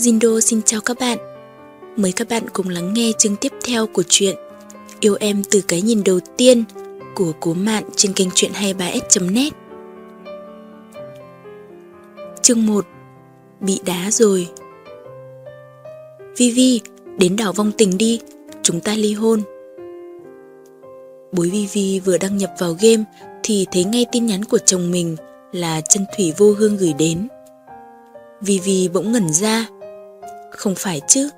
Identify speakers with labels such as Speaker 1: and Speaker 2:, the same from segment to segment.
Speaker 1: Jindo xin chào các bạn. Mời các bạn cùng lắng nghe chương tiếp theo của truyện Yêu em từ cái nhìn đầu tiên của Cố Mạn trên kênh truyện 23s.net. Chương 1 Bị đá rồi Vivi, đến đảo vong tình đi, chúng ta ly hôn. Bối Vivi vừa đăng nhập vào game thì thấy ngay tin nhắn của chồng mình là chân thủy vô hương gửi đến. Vivi bỗng ngẩn ra. Không phải chứ,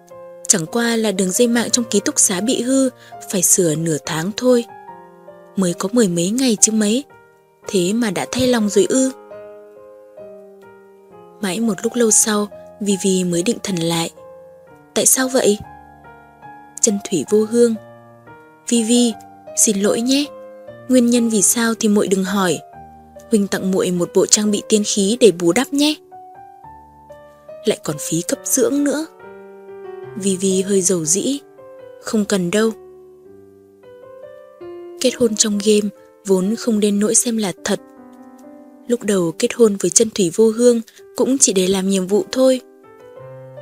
Speaker 1: chẳng qua là đường dây mạng trong ký túc xá bị hư, phải sửa nửa tháng thôi. Mới có mười mấy ngày chứ mấy, thế mà đã thay lòng rồi ư. Mãi một lúc lâu sau, Vivi mới định thần lại. Tại sao vậy? Chân thủy vô hương. Vivi, xin lỗi nhé. Nguyên nhân vì sao thì muội đừng hỏi. Huynh tặng muội một bộ trang bị tiên khí để bù đắp nhé. Lại còn phí cấp dưỡng nữa. Vivi hơi dầu dĩ. Không cần đâu. Kết hôn trong game vốn không đến nỗi xem là thật. Lúc đầu kết hôn với chân thủy vô hương cũng chỉ để làm nhiệm vụ thôi.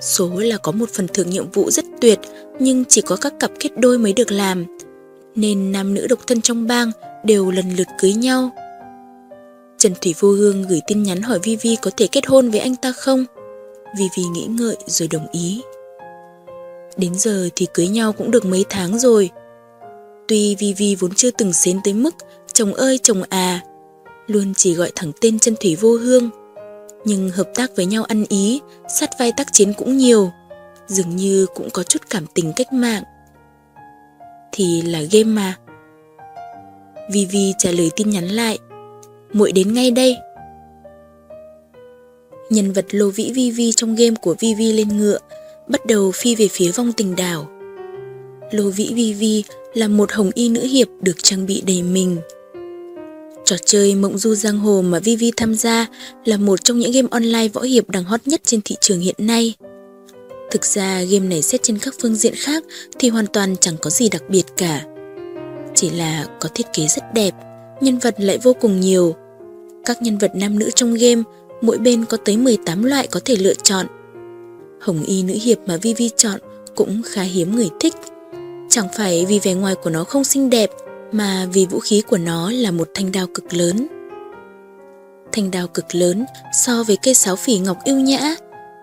Speaker 1: Số là có một phần thưởng nhiệm vụ rất tuyệt, nhưng chỉ có các cặp kết đôi mới được làm. Nên nam nữ độc thân trong bang đều lần lượt cưới nhau. Trần Thủy Vô Hương gửi tin nhắn hỏi Vivi có thể kết hôn với anh ta không? Vivi nghĩ ngợi rồi đồng ý. Đến giờ thì cưới nhau cũng được mấy tháng rồi. Tuy Vivi vốn chưa từng xến tới mức chồng ơi chồng à, luôn chỉ gọi thẳng tên chân Thủy Vô Hương. Nhưng hợp tác với nhau ăn ý, sát vai tác chiến cũng nhiều, dường như cũng có chút cảm tình cách mạng. Thì là game mà. Vivi trả lời tin nhắn lại. muội đến ngay đây. Nhân vật Lô Vĩ vi vi trong game của vi vi lên ngựa, bắt đầu phi về phía vong tình đảo. Lô Vĩ vi vi là một hồng y nữ hiệp được trang bị đầy mình. Trò chơi Mộng Du Giang Hồ mà vi vi tham gia là một trong những game online võ hiệp đang hot nhất trên thị trường hiện nay. Thực ra game này xét trên các phương diện khác thì hoàn toàn chẳng có gì đặc biệt cả. Chỉ là có thiết kế rất đẹp, nhân vật lại vô cùng nhiều. Các nhân vật nam nữ trong game, mỗi bên có tới 18 loại có thể lựa chọn. Hồng y nữ hiệp mà Vivi chọn cũng khá hiếm người thích. Chẳng phải vì vẻ ngoài của nó không xinh đẹp, mà vì vũ khí của nó là một thanh đao cực lớn. Thanh đao cực lớn so với cây sáo phỉ ngọc yêu nhã,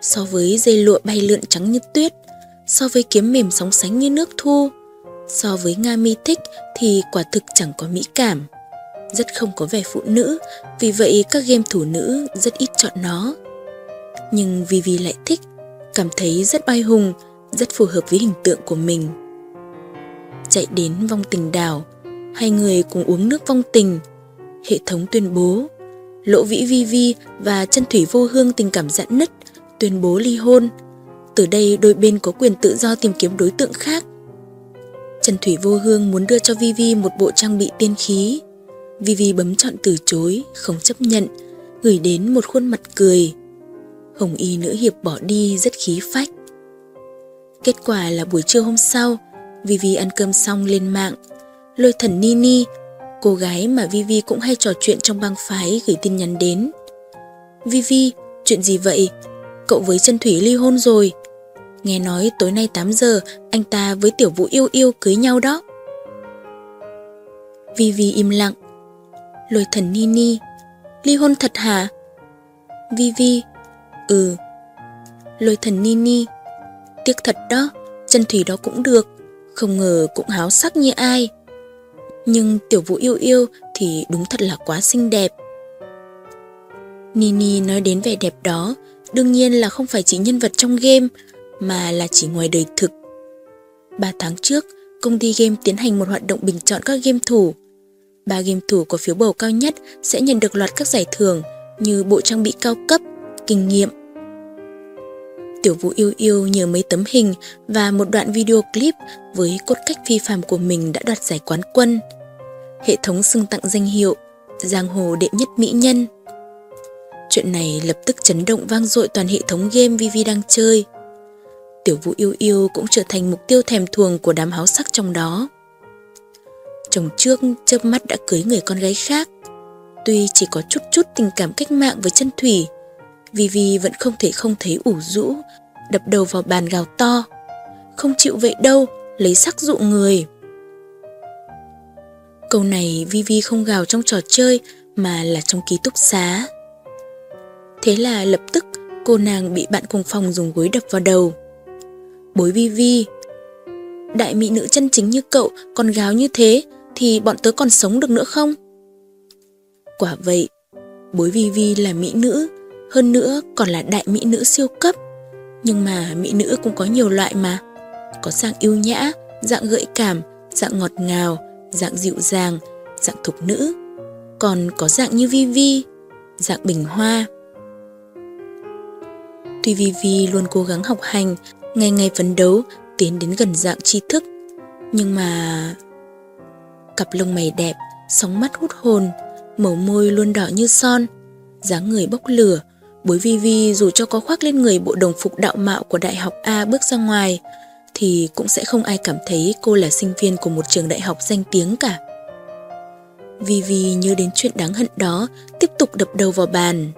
Speaker 1: so với dây lụa bay lượn trắng như tuyết, so với kiếm mềm sóng sánh như nước thu, So với Nga mi thích thì quả thực chẳng có mỹ cảm. Rất không có vẻ phụ nữ, vì vậy các game thủ nữ rất ít chọn nó. Nhưng Vivi lại thích, cảm thấy rất oai hùng, rất phù hợp với hình tượng của mình. Chạy đến vong tình đảo, hai người cùng uống nước vong tình. Hệ thống tuyên bố, Lỗ Vĩ Vi Vi và chân thủy vô hương tình cảm giãn nứt, tuyên bố ly hôn. Từ đây đôi bên có quyền tự do tìm kiếm đối tượng khác Trần Thủy Vô Hương muốn đưa cho Vivi một bộ trang bị tiên khí. Vivi bấm chọn từ chối, không chấp nhận, gửi đến một khuôn mặt cười. Hồng y nữ hiệp bỏ đi rất khí phách. Kết quả là buổi trưa hôm sau, Vivi ăn cơm xong lên mạng. Lôi thần Nini, cô gái mà Vivi cũng hay trò chuyện trong bang phái gửi tin nhắn đến. Vivi, chuyện gì vậy? Cậu với chân Thủy ly hôn rồi, Nghe nói tối nay 8 giờ anh ta với tiểu vũ yêu yêu cưới nhau đó. vivi im lặng. Lôi thần Nini. Ly hôn thật hả? Vi Vi. Ừ. Lôi thần Nini. Tiếc thật đó, chân thủy đó cũng được. Không ngờ cũng háo sắc như ai. Nhưng tiểu vũ yêu yêu thì đúng thật là quá xinh đẹp. Nini nói đến vẻ đẹp đó, đương nhiên là không phải chỉ nhân vật trong game, mà là chỉ ngoài đời thực. 3 tháng trước, công ty game tiến hành một hoạt động bình chọn các game thủ. Ba game thủ có phiếu bầu cao nhất sẽ nhận được loạt các giải thưởng như bộ trang bị cao cấp, kinh nghiệm. Tiểu Vũ yêu yêu nhờ mấy tấm hình và một đoạn video clip với cốt cách phi phàm của mình đã đoạt giải quán quân. Hệ thống xưng tặng danh hiệu Giang hồ đệ nhất mỹ nhân. Chuyện này lập tức chấn động vang dội toàn hệ thống game Vivi đang chơi. Tiểu Vũ yêu yêu cũng trở thành mục tiêu thèm thuồng của đám háo sắc trong đó. Chồng trước chớp mắt đã cưới người con gái khác. Tuy chỉ có chút chút tình cảm cách mạng với chân thủy, Vivi vẫn không thể không thấy ủ rũ đập đầu vào bàn gào to. Không chịu vậy đâu, lấy sắc dụ người. Câu này Vivi không gào trong trò chơi mà là trong ký túc xá. Thế là lập tức cô nàng bị bạn cùng phòng dùng gối đập vào đầu. Bối Vivi, đại mỹ nữ chân chính như cậu còn gáo như thế thì bọn tớ còn sống được nữa không? Quả vậy, bối Vi Vi là mỹ nữ, hơn nữa còn là đại mỹ nữ siêu cấp. Nhưng mà mỹ nữ cũng có nhiều loại mà. Có dạng yêu nhã, dạng gợi cảm, dạng ngọt ngào, dạng dịu dàng, dạng thục nữ. Còn có dạng như Vi Vi, dạng bình hoa. Tuy Vi Vi luôn cố gắng học hành, ngày ngày phấn đấu, tiến đến gần dạng tri thức. Nhưng mà... Cặp lông mày đẹp, sóng mắt hút hồn, màu môi luôn đỏ như son, dáng người bốc lửa, bối vi vi dù cho có khoác lên người bộ đồng phục đạo mạo của đại học A bước ra ngoài, thì cũng sẽ không ai cảm thấy cô là sinh viên của một trường đại học danh tiếng cả. Vi Vi nhớ đến chuyện đáng hận đó, tiếp tục đập đầu vào bàn.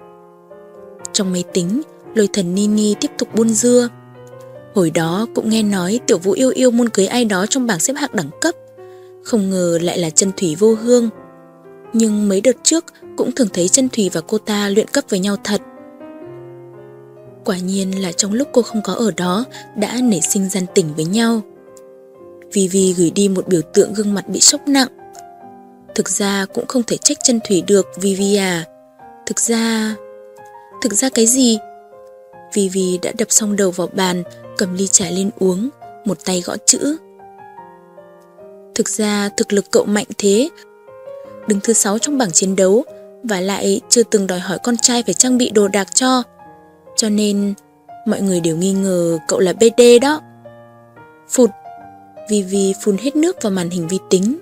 Speaker 1: Trong máy tính, lôi thần Nini tiếp tục buôn dưa. Hồi đó cũng nghe nói tiểu vũ yêu yêu muốn cưới ai đó trong bảng xếp hạng đẳng cấp. Không ngờ lại là chân thủy vô hương. Nhưng mấy đợt trước cũng thường thấy chân thủy và cô ta luyện cấp với nhau thật. Quả nhiên là trong lúc cô không có ở đó đã nảy sinh gian tình với nhau. Vivi gửi đi một biểu tượng gương mặt bị sốc nặng. Thực ra cũng không thể trách chân thủy được Vivi à. Thực ra... Thực ra cái gì? Vivi đã đập xong đầu vào bàn, cầm ly trà lên uống, một tay gõ chữ. Thực ra thực lực cậu mạnh thế, đứng thứ sáu trong bảng chiến đấu và lại chưa từng đòi hỏi con trai phải trang bị đồ đạc cho. Cho nên mọi người đều nghi ngờ cậu là BD đó. Phụt, Vivi phun hết nước vào màn hình vi tính.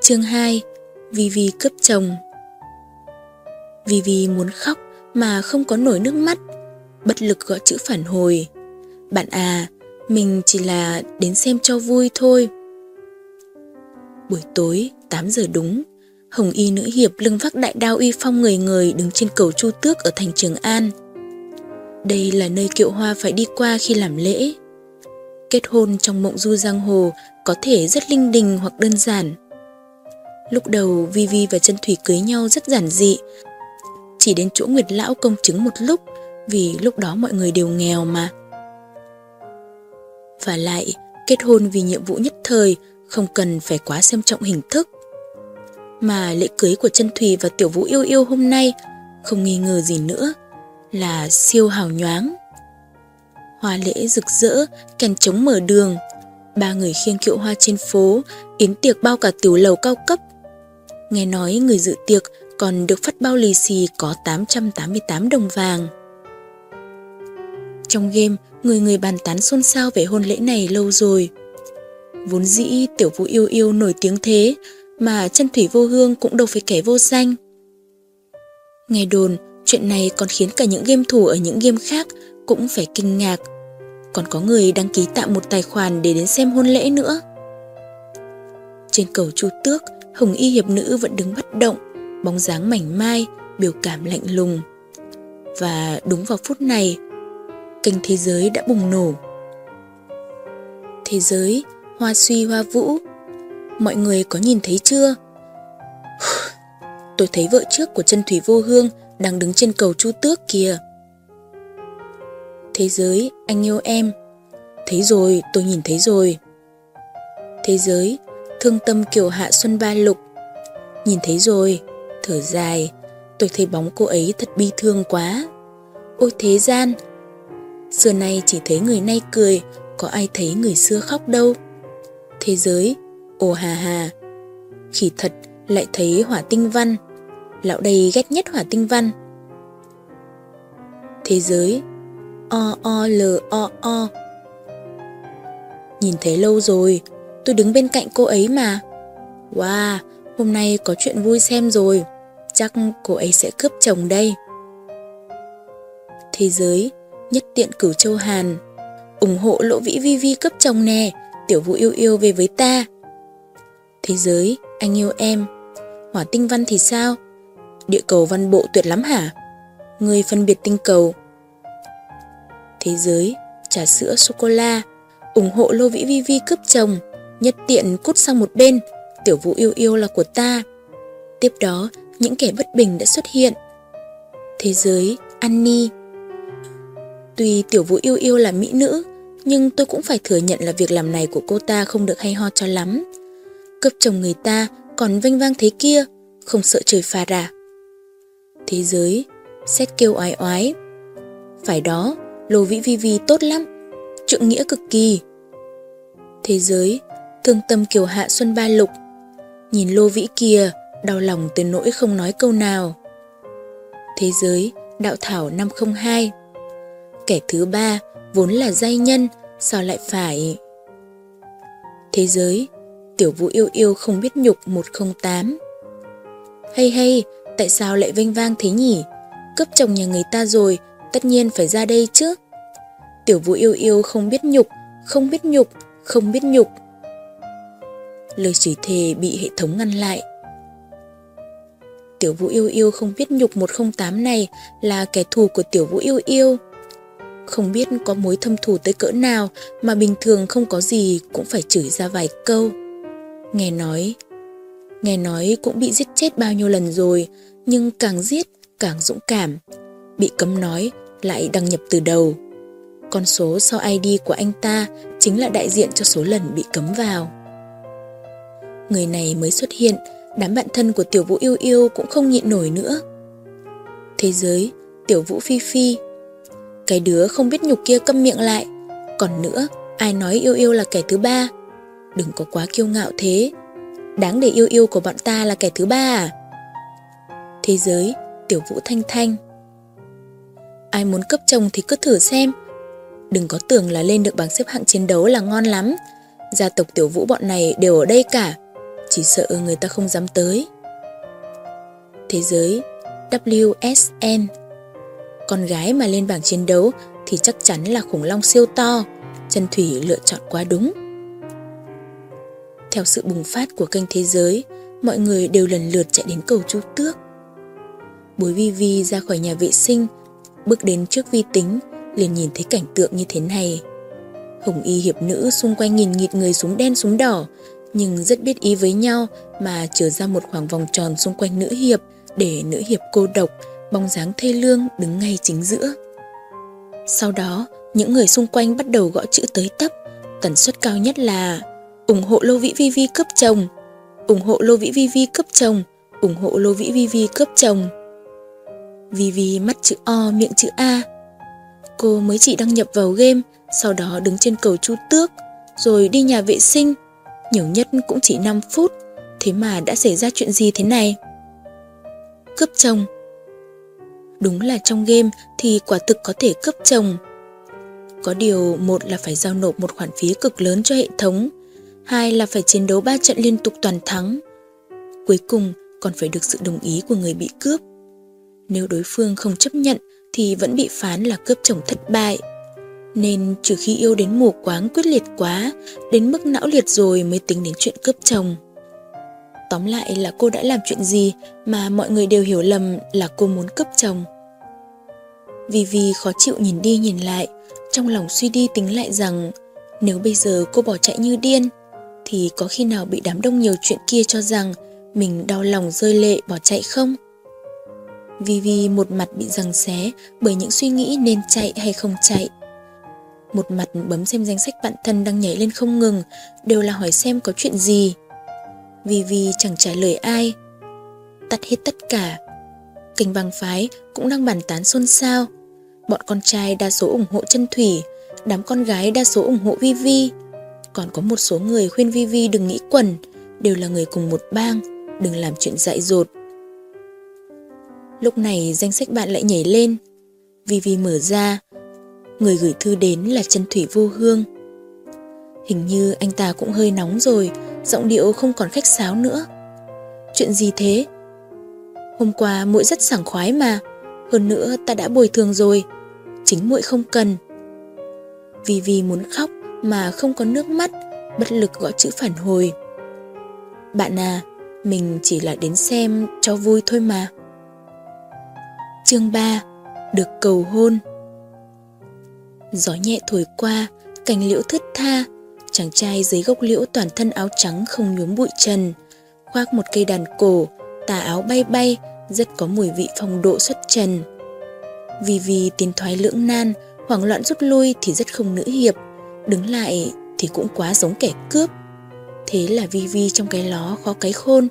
Speaker 1: Chương 2 Vivi cướp chồng Vivi muốn khóc mà không có nổi nước mắt, bất lực gọi chữ phản hồi. Bạn à, mình chỉ là đến xem cho vui thôi. Buổi tối, 8 giờ đúng, Hồng y nữ hiệp lưng vác đại đao uy phong người người đứng trên cầu Chu Tước ở thành Trường An. Đây là nơi kiệu hoa phải đi qua khi làm lễ. Kết hôn trong mộng du giang hồ có thể rất linh đình hoặc đơn giản. Lúc đầu Vivi và Trân Thủy cưới nhau rất giản dị, chỉ đến chỗ Nguyệt Lão công chứng một lúc vì lúc đó mọi người đều nghèo mà. Và lại, kết hôn vì nhiệm vụ nhất thời không cần phải quá xem trọng hình thức. Mà lễ cưới của Trân Thùy và Tiểu Vũ yêu yêu hôm nay không nghi ngờ gì nữa là siêu hào nhoáng. Hoa lễ rực rỡ, kèn trống mở đường, ba người khiêng kiệu hoa trên phố, yến tiệc bao cả tiểu lầu cao cấp. Nghe nói người dự tiệc còn được phát bao lì xì có 888 đồng vàng. Trong game, người người bàn tán xôn xao về hôn lễ này lâu rồi. Vốn dĩ tiểu vũ yêu yêu nổi tiếng thế, mà chân thủy vô hương cũng đâu phải kẻ vô danh. Nghe đồn, chuyện này còn khiến cả những game thủ ở những game khác cũng phải kinh ngạc. Còn có người đăng ký tạo một tài khoản để đến xem hôn lễ nữa. Trên cầu Chu Tước, Hồng Y hiệp nữ vẫn đứng bất động, bóng dáng mảnh mai, biểu cảm lạnh lùng. Và đúng vào phút này, kênh thế giới đã bùng nổ. Thế giới, hoa suy hoa vũ, mọi người có nhìn thấy chưa? Tôi thấy vợ trước của chân thủy vô hương đang đứng trên cầu chu tước kìa. Thế giới, anh yêu em. Thấy rồi, tôi nhìn thấy rồi. Thế giới, thương tâm kiểu hạ xuân ba lục. Nhìn thấy rồi, thở dài, tôi thấy bóng cô ấy thật bi thương quá. Ôi thế gian, xưa nay chỉ thấy người nay cười, có ai thấy người xưa khóc đâu. Thế giới, ồ hà hà, khỉ thật lại thấy hỏa tinh văn, lão đây ghét nhất hỏa tinh văn. Thế giới, o o l o o. Nhìn thấy lâu rồi, tôi đứng bên cạnh cô ấy mà. Wow, hôm nay có chuyện vui xem rồi, chắc cô ấy sẽ cướp chồng đây. Thế giới, nhất tiện cửu châu Hàn, ủng hộ Lỗ vĩ vi vi cấp chồng nè, tiểu vũ yêu yêu về với ta. Thế giới, anh yêu em. Hỏa tinh văn thì sao? Địa cầu văn bộ tuyệt lắm hả? Người phân biệt tinh cầu. Thế giới, trà sữa sô-cô-la, ủng hộ Lô Vĩ Vi Vi cướp chồng, nhất tiện cút sang một bên, tiểu vũ yêu yêu là của ta. Tiếp đó, những kẻ bất bình đã xuất hiện. Thế giới, Annie. Tuy tiểu vũ yêu yêu là mỹ nữ, nhưng tôi cũng phải thừa nhận là việc làm này của cô ta không được hay ho cho lắm. Cướp chồng người ta còn vênh vang thế kia, không sợ trời phạt à. Thế giới, xét kêu oái oái. Phải đó, Lô Vĩ Vi Vi tốt lắm, trượng nghĩa cực kỳ. Thế giới, thương tâm kiều hạ Xuân Ba Lục. Nhìn Lô Vĩ kia, đau lòng tới nỗi không nói câu nào. Thế giới, đạo thảo 502 Kẻ thứ ba, vốn là giai nhân, sao lại phải... Thế giới, tiểu vũ yêu yêu không biết nhục 108 Hay hay, tại sao lại vênh vang thế nhỉ? Cướp chồng nhà người ta rồi, tất nhiên phải ra đây chứ. Tiểu vũ yêu yêu không biết nhục, không biết nhục, không biết nhục. Lời chửi thề bị hệ thống ngăn lại. Tiểu vũ yêu yêu không biết nhục 108 này là kẻ thù của tiểu vũ yêu yêu. Không biết có mối thâm thù tới cỡ nào mà bình thường không có gì cũng phải chửi ra vài câu. Nghe nói, nghe nói cũng bị giết chết bao nhiêu lần rồi, nhưng càng giết càng dũng cảm. Bị cấm nói lại đăng nhập từ đầu. Con số sau ID của anh ta chính là đại diện cho số lần bị cấm vào. Người này mới xuất hiện, đám bạn thân của Tiểu Vũ yêu yêu cũng không nhịn nổi nữa. Thế giới, Tiểu Vũ phi phi. Cái đứa không biết nhục kia câm miệng lại. Còn nữa, ai nói yêu yêu là kẻ thứ ba? Đừng có quá kiêu ngạo thế. Đáng để yêu yêu của bọn ta là kẻ thứ ba à? Thế giới, Tiểu Vũ thanh thanh. Ai muốn cấp chồng thì cứ thử xem. Đừng có tưởng là lên được bảng xếp hạng chiến đấu là ngon lắm. Gia tộc Tiểu Vũ bọn này đều ở đây cả chỉ sợ người ta không dám tới. Thế giới WSN con gái mà lên bảng chiến đấu thì chắc chắn là khủng long siêu to, Trần Thủy lựa chọn quá đúng. Theo sự bùng phát của kênh thế giới, mọi người đều lần lượt chạy đến cầu chú Tước. Bối Vi Vi ra khỏi nhà vệ sinh, bước đến trước vi tính, liền nhìn thấy cảnh tượng như thế này. Hồng y hiệp nữ xung quanh nghìn nghịt người súng đen súng đỏ, nhưng rất biết ý với nhau mà trở ra một khoảng vòng tròn xung quanh nữ hiệp để nữ hiệp cô độc, bóng dáng thê lương đứng ngay chính giữa. Sau đó, những người xung quanh bắt đầu gõ chữ tới tấp, tần suất cao nhất là ủng hộ Lô Vĩ Vi Vi cấp chồng, ủng hộ Lô Vĩ Vi Vi cấp chồng, ủng hộ Lô Vĩ Vi Vi cấp chồng. Vi Vi mắt chữ O miệng chữ A. Cô mới chỉ đăng nhập vào game, sau đó đứng trên cầu Chu Tước, rồi đi nhà vệ sinh, nhiều nhất cũng chỉ 5 phút, thế mà đã xảy ra chuyện gì thế này? Cướp chồng Đúng là trong game thì quả thực có thể cướp chồng. Có điều một là phải giao nộp một khoản phí cực lớn cho hệ thống, hai là phải chiến đấu 3 trận liên tục toàn thắng. Cuối cùng còn phải được sự đồng ý của người bị cướp. Nếu đối phương không chấp nhận thì vẫn bị phán là cướp chồng thất bại. Nên trừ khi yêu đến mù quáng quyết liệt quá, đến mức não liệt rồi mới tính đến chuyện cướp chồng. Tóm lại là cô đã làm chuyện gì mà mọi người đều hiểu lầm là cô muốn cướp chồng. Vì vì khó chịu nhìn đi nhìn lại, trong lòng suy đi tính lại rằng nếu bây giờ cô bỏ chạy như điên, thì có khi nào bị đám đông nhiều chuyện kia cho rằng mình đau lòng rơi lệ bỏ chạy không? Vì vì một mặt bị giằng xé bởi những suy nghĩ nên chạy hay không chạy. Một mặt bấm xem danh sách bạn thân đang nhảy lên không ngừng, đều là hỏi xem có chuyện gì. Vì vì chẳng trả lời ai. Tắt hết tất cả. Kênh băng phái cũng đang bàn tán xôn xao. Bọn con trai đa số ủng hộ chân thủy, đám con gái đa số ủng hộ Vi Vi. Còn có một số người khuyên Vi Vi đừng nghĩ quần, đều là người cùng một bang, đừng làm chuyện dại dột. Lúc này danh sách bạn lại nhảy lên. Vi Vi mở ra, Người gửi thư đến là chân thủy vô hương Hình như anh ta cũng hơi nóng rồi Giọng điệu không còn khách sáo nữa. Chuyện gì thế? Hôm qua muội rất sảng khoái mà. Hơn nữa ta đã bồi thường rồi. Chính muội không cần. Vì vì muốn khóc mà không có nước mắt Bất lực gọi chữ phản hồi. Bạn à Mình chỉ là đến xem cho vui thôi mà. Chương 3 Được cầu hôn. Gió nhẹ thổi qua, cành liễu thướt tha, chàng trai dưới gốc liễu toàn thân áo trắng không nhuốm bụi trần, khoác một cây đàn cổ, tà áo bay bay, rất có mùi vị phong độ xuất trần. Vì vì tiến thoái lưỡng nan, hoảng loạn rút lui thì rất không nữ hiệp, đứng lại thì cũng quá giống kẻ cướp. Thế là Vi Vi trong cái ló khó cái khôn,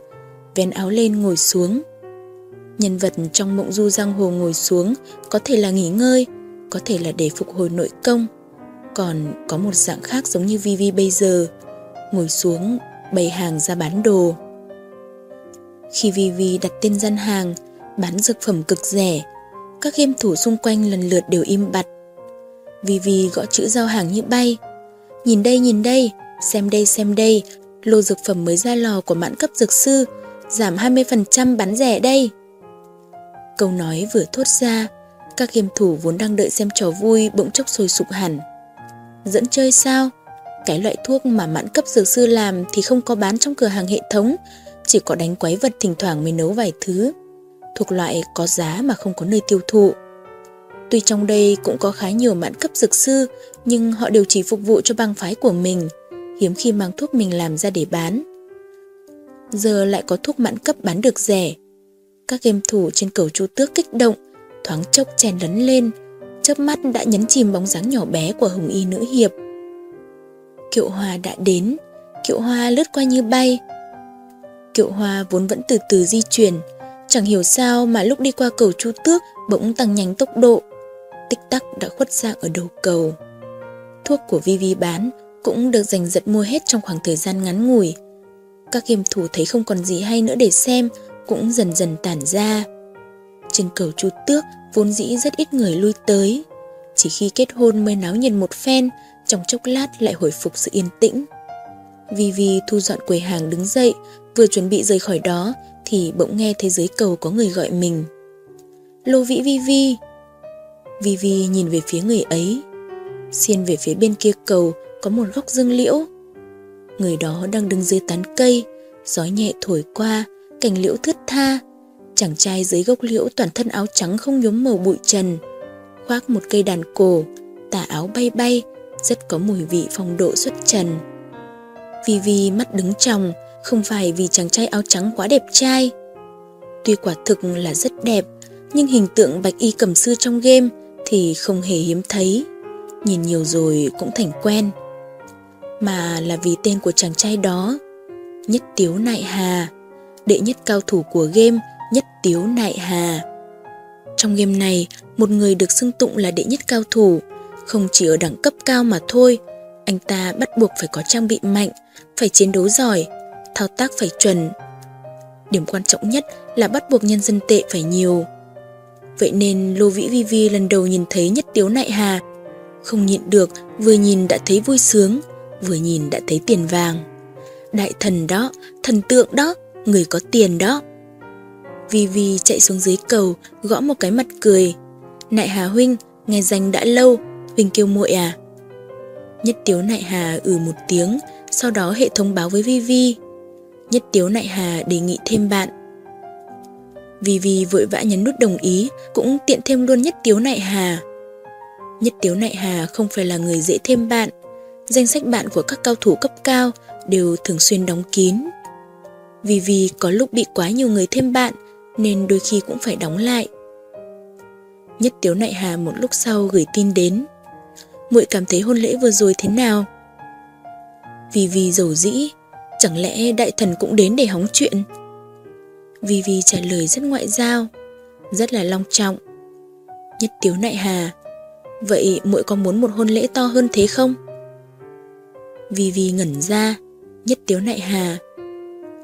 Speaker 1: vén áo lên ngồi xuống. Nhân vật trong mộng du giang hồ ngồi xuống có thể là nghỉ ngơi, có thể là để phục hồi nội công. Còn có một dạng khác giống như Vivi bây giờ, ngồi xuống bày hàng ra bán đồ. Khi Vivi đặt tên gian hàng, bán dược phẩm cực rẻ, các game thủ xung quanh lần lượt đều im bặt. Vivi gõ chữ giao hàng như bay. Nhìn đây nhìn đây, xem đây xem đây, lô dược phẩm mới ra lò của mãn cấp dược sư, giảm 20% bán rẻ đây. Câu nói vừa thốt ra, các game thủ vốn đang đợi xem trò vui bỗng chốc sôi sục hẳn. Dẫn chơi sao? Cái loại thuốc mà mãn cấp dược sư làm thì không có bán trong cửa hàng hệ thống, chỉ có đánh quái vật thỉnh thoảng mới nấu vài thứ. Thuộc loại có giá mà không có nơi tiêu thụ. Tuy trong đây cũng có khá nhiều mãn cấp dược sư, nhưng họ đều chỉ phục vụ cho bang phái của mình, hiếm khi mang thuốc mình làm ra để bán. Giờ lại có thuốc mãn cấp bán được rẻ. Các game thủ trên cầu chu tước kích động, thoáng chốc chèn lấn lên, chớp mắt đã nhấn chìm bóng dáng nhỏ bé của hồng y nữ hiệp. Kiệu hoa đã đến, kiệu hoa lướt qua như bay. Kiệu hoa vốn vẫn từ từ di chuyển, chẳng hiểu sao mà lúc đi qua cầu chu tước bỗng tăng nhanh tốc độ, tích tắc đã khuất dạng ở đầu cầu. Thuốc của Vivi bán cũng được giành giật mua hết trong khoảng thời gian ngắn ngủi. Các game thủ thấy không còn gì hay nữa để xem, cũng dần dần tản ra. Trên cầu chu tước vốn dĩ rất ít người lui tới. Chỉ khi kết hôn mới náo nhiệt một phen, trong chốc lát lại hồi phục sự yên tĩnh. Vivi thu dọn quầy hàng đứng dậy, vừa chuẩn bị rời khỏi đó thì bỗng nghe thấy dưới cầu có người gọi mình. Lô Vĩ Vivi. Vivi nhìn về phía người ấy. Xiên về phía bên kia cầu có một góc dương liễu. Người đó đang đứng dưới tán cây, gió nhẹ thổi qua, cành liễu thướt tha. Chàng trai dưới gốc liễu toàn thân áo trắng không nhốm màu bụi trần, khoác một cây đàn cổ, tà áo bay bay, rất có mùi vị phong độ xuất trần. Vivi mắt đứng tròng, không phải vì chàng trai áo trắng quá đẹp trai. Tuy quả thực là rất đẹp, nhưng hình tượng bạch y cầm sư trong game thì không hề hiếm thấy. Nhìn nhiều rồi cũng thành quen. Mà là vì tên của chàng trai đó. Nhất Tiếu Nại Hà, đệ nhất cao thủ của game Nhất Tiếu Nại Hà. Trong game này, một người được xưng tụng là đệ nhất cao thủ, không chỉ ở đẳng cấp cao mà thôi, anh ta bắt buộc phải có trang bị mạnh, phải chiến đấu giỏi, thao tác phải chuẩn. Điểm quan trọng nhất là bắt buộc nhân dân tệ phải nhiều. Vậy nên Lô Vĩ Vi Vi lần đầu nhìn thấy nhất tiếu nại hà, không nhịn được, vừa nhìn đã thấy vui sướng, vừa nhìn đã thấy tiền vàng. Đại thần đó, thần tượng đó, người có tiền đó. Vi Vi chạy xuống dưới cầu, gõ một cái mặt cười. Nại Hà huynh, nghe danh đã lâu, huynh kêu muội à? Nhất Tiếu Nại Hà ừ một tiếng, sau đó hệ thống báo với Vi Vi. Nhất Tiếu Nại Hà đề nghị thêm bạn. Vi Vi vội vã nhấn nút đồng ý, cũng tiện thêm luôn Nhất Tiếu Nại Hà. Nhất Tiếu Nại Hà không phải là người dễ thêm bạn. Danh sách bạn của các cao thủ cấp cao đều thường xuyên đóng kín. Vì vì có lúc bị quá nhiều người thêm bạn nên đôi khi cũng phải đóng lại. Nhất Tiếu Nại Hà một lúc sau gửi tin đến. Muội cảm thấy hôn lễ vừa rồi thế nào? Vì vì dầu dĩ, chẳng lẽ đại thần cũng đến để hóng chuyện? Vì vì trả lời rất ngoại giao, rất là long trọng. Nhất Tiếu Nại Hà, vậy muội có muốn một hôn lễ to hơn thế không? Vì vì ngẩn ra, Nhất Tiếu Nại Hà,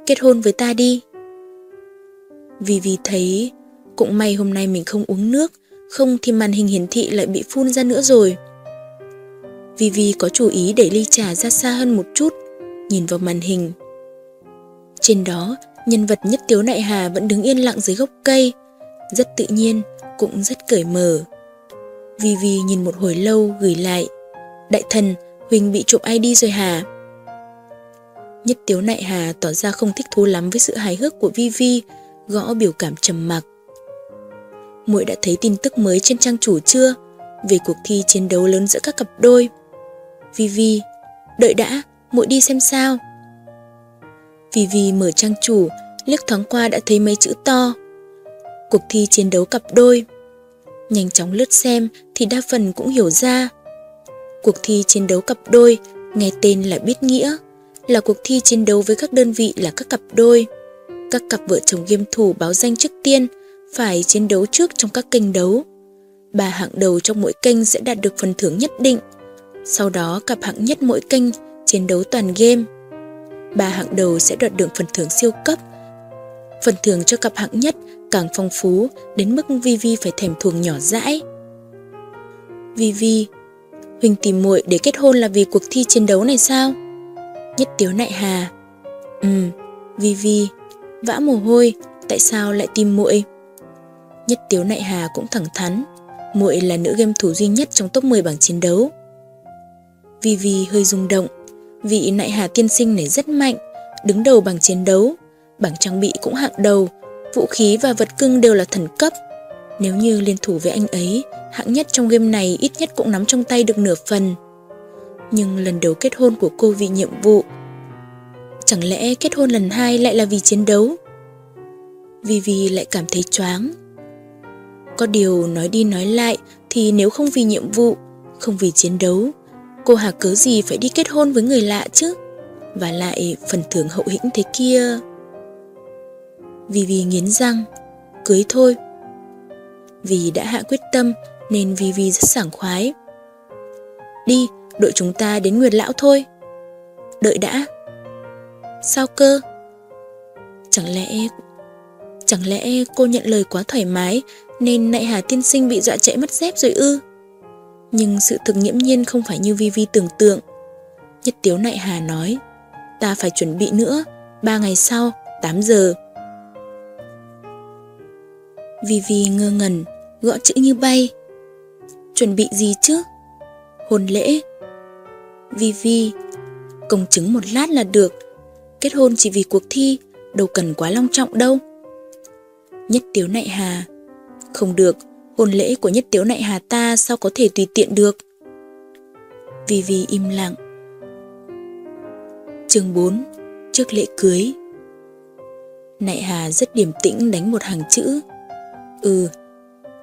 Speaker 1: kết hôn với ta đi. Vì vì thấy, cũng may hôm nay mình không uống nước, không thì màn hình hiển thị lại bị phun ra nữa rồi. Vivi có chủ ý để ly trà ra xa hơn một chút, nhìn vào màn hình. Trên đó, nhân vật nhất tiếu nại hà vẫn đứng yên lặng dưới gốc cây, rất tự nhiên, cũng rất cởi mở. Vivi nhìn một hồi lâu gửi lại. Đại thần, Huỳnh bị trộm ID rồi hả? Nhất tiếu nại hà tỏ ra không thích thú lắm với sự hài hước của Vivi, gõ biểu cảm trầm mặc. Muội đã thấy tin tức mới trên trang chủ chưa? về cuộc thi chiến đấu lớn giữa các cặp đôi. Vivi, đợi đã, muội đi xem sao. Vivi mở trang chủ, liếc thoáng qua đã thấy mấy chữ to. Cuộc thi chiến đấu cặp đôi. Nhanh chóng lướt xem thì đa phần cũng hiểu ra. Cuộc thi chiến đấu cặp đôi, nghe tên là biết nghĩa, là cuộc thi chiến đấu với các đơn vị là các cặp đôi. Các cặp vợ chồng game thủ báo danh trước tiên phải chiến đấu trước trong các kênh đấu. Ba hạng đầu trong mỗi kênh sẽ đạt được phần thưởng nhất định. Sau đó cặp hạng nhất mỗi kênh chiến đấu toàn game. Ba hạng đầu sẽ đoạt được phần thưởng siêu cấp. Phần thưởng cho cặp hạng nhất càng phong phú đến mức Vivi phải thèm thuồng nhỏ dãi. Vivi, Huỳnh tìm muội để kết hôn là vì cuộc thi chiến đấu này sao? Nhất tiếu nại hà. Ừ, Vivi, vã mồ hôi, tại sao lại tìm muội? Nhất tiếu nại hà cũng thẳng thắn, muội là nữ game thủ duy nhất trong top 10 bảng chiến đấu. Vivi hơi rung động, vị nại hà tiên sinh này rất mạnh, đứng đầu bảng chiến đấu, bảng trang bị cũng hạng đầu, vũ khí và vật cưng đều là thần cấp. Nếu như liên thủ với anh ấy, hạng nhất trong game này ít nhất cũng nắm trong tay được nửa phần. Nhưng lần đầu kết hôn của cô vì nhiệm vụ. Chẳng lẽ kết hôn lần hai lại là vì chiến đấu? Vivi lại cảm thấy choáng. Có điều nói đi nói lại thì nếu không vì nhiệm vụ, không vì chiến đấu, cô hà cớ gì phải đi kết hôn với người lạ chứ? Và lại phần thưởng hậu hĩnh thế kia... Vivi nghiến răng, cưới thôi. Vì đã hạ quyết tâm nên Vivi rất sảng khoái. Đi, đội chúng ta đến Nguyệt Lão thôi. Đợi đã. Sao cơ? Chẳng lẽ... Chẳng lẽ cô nhận lời quá thoải mái nên nại hà tiên sinh bị dọa chạy mất dép rồi ư? Nhưng sự thực nghiễm nhiên không phải như Vivi tưởng tượng. Nhất tiếu nại hà nói, ta phải chuẩn bị nữa, ba ngày sau, 8 giờ. Vivi ngơ ngẩn, gõ chữ như bay. Chuẩn bị gì chứ? Hôn lễ. Vivi, công chứng một lát là được. Kết hôn chỉ vì cuộc thi, đâu cần quá long trọng đâu. Nhất tiếu nại hà. Không được, hôn lễ của nhất tiếu nại hà ta sao có thể tùy tiện được. Vivi im lặng. Chương 4 Trước lễ cưới Nại hà rất điềm tĩnh đánh một hàng chữ Ừ,